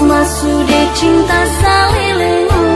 Mampus masuk de cinta salilingu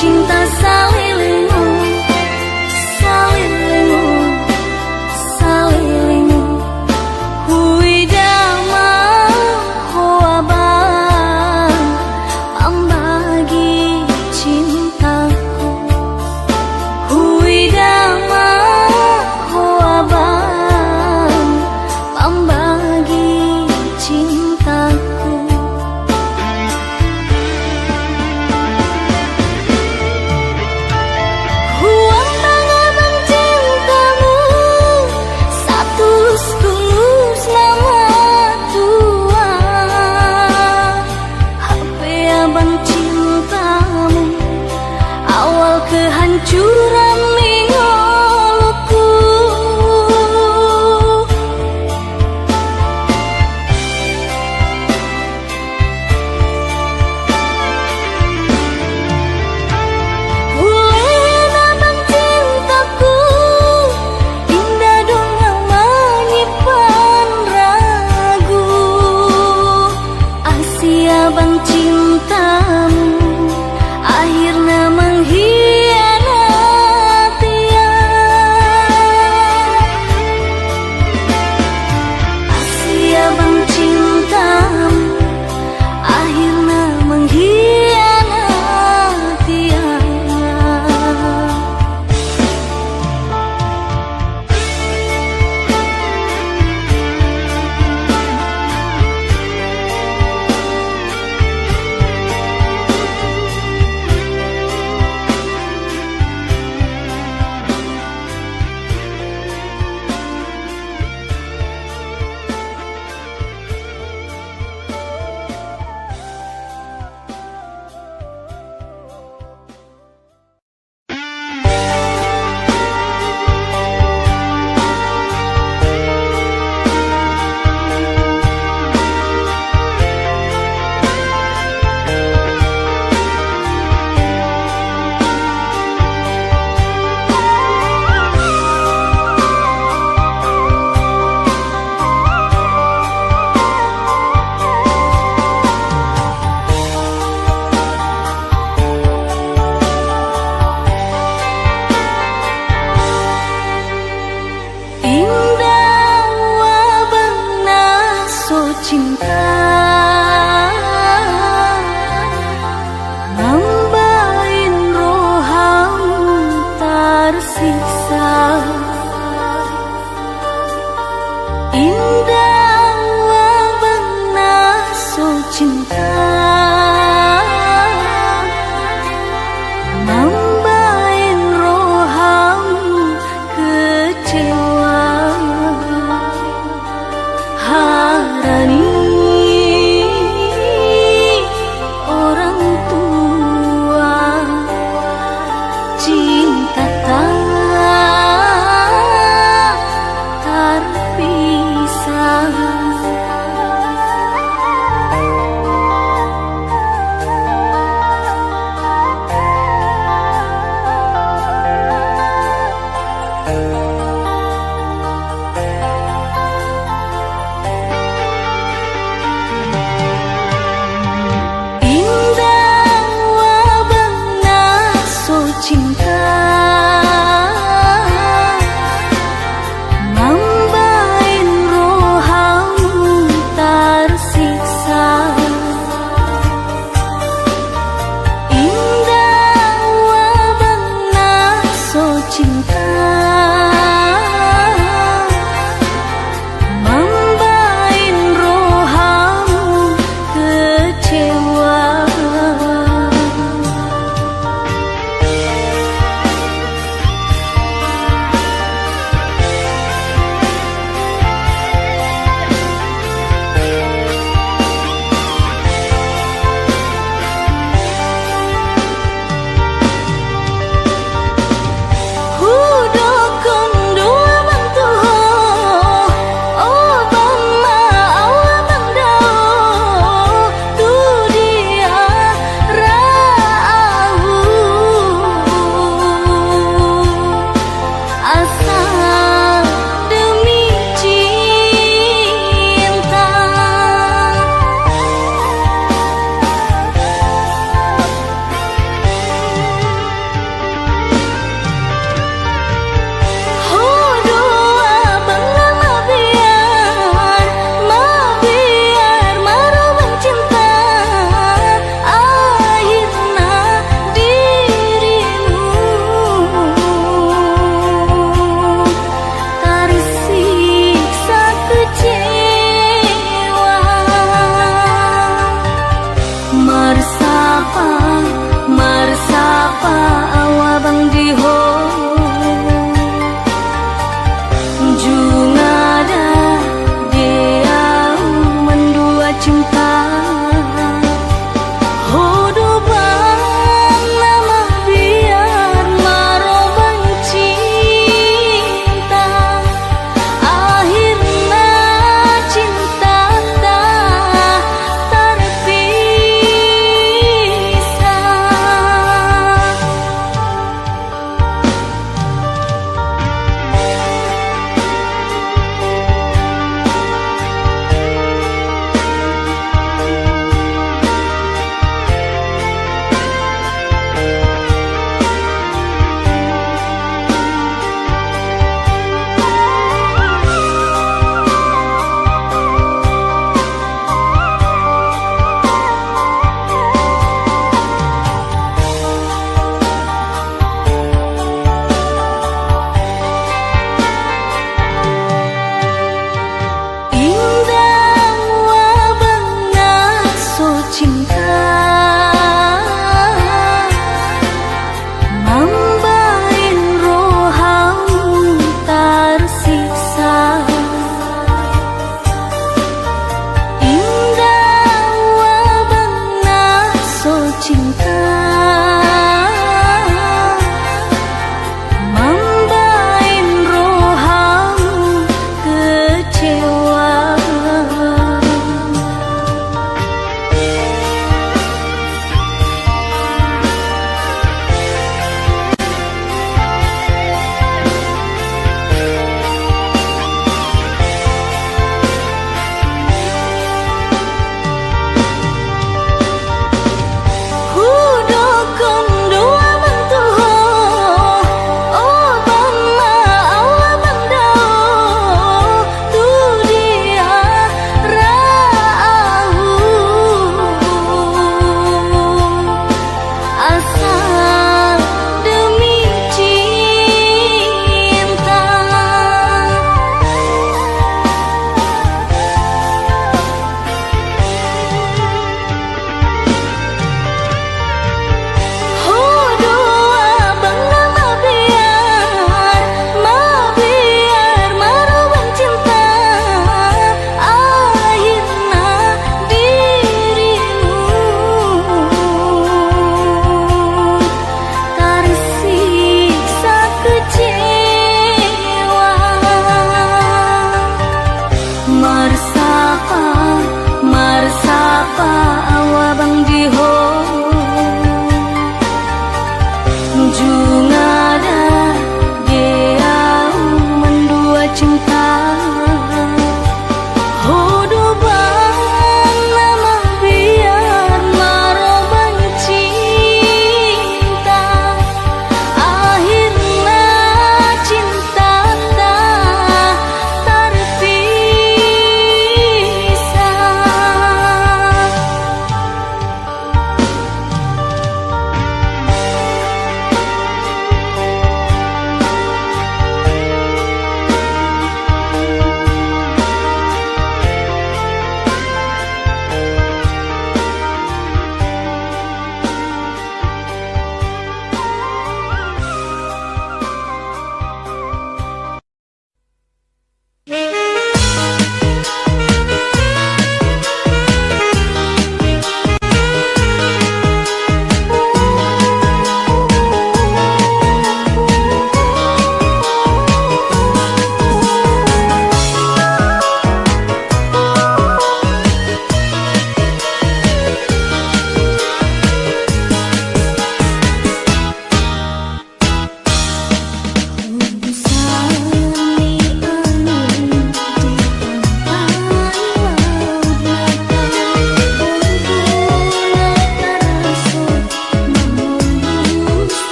cinta salilingu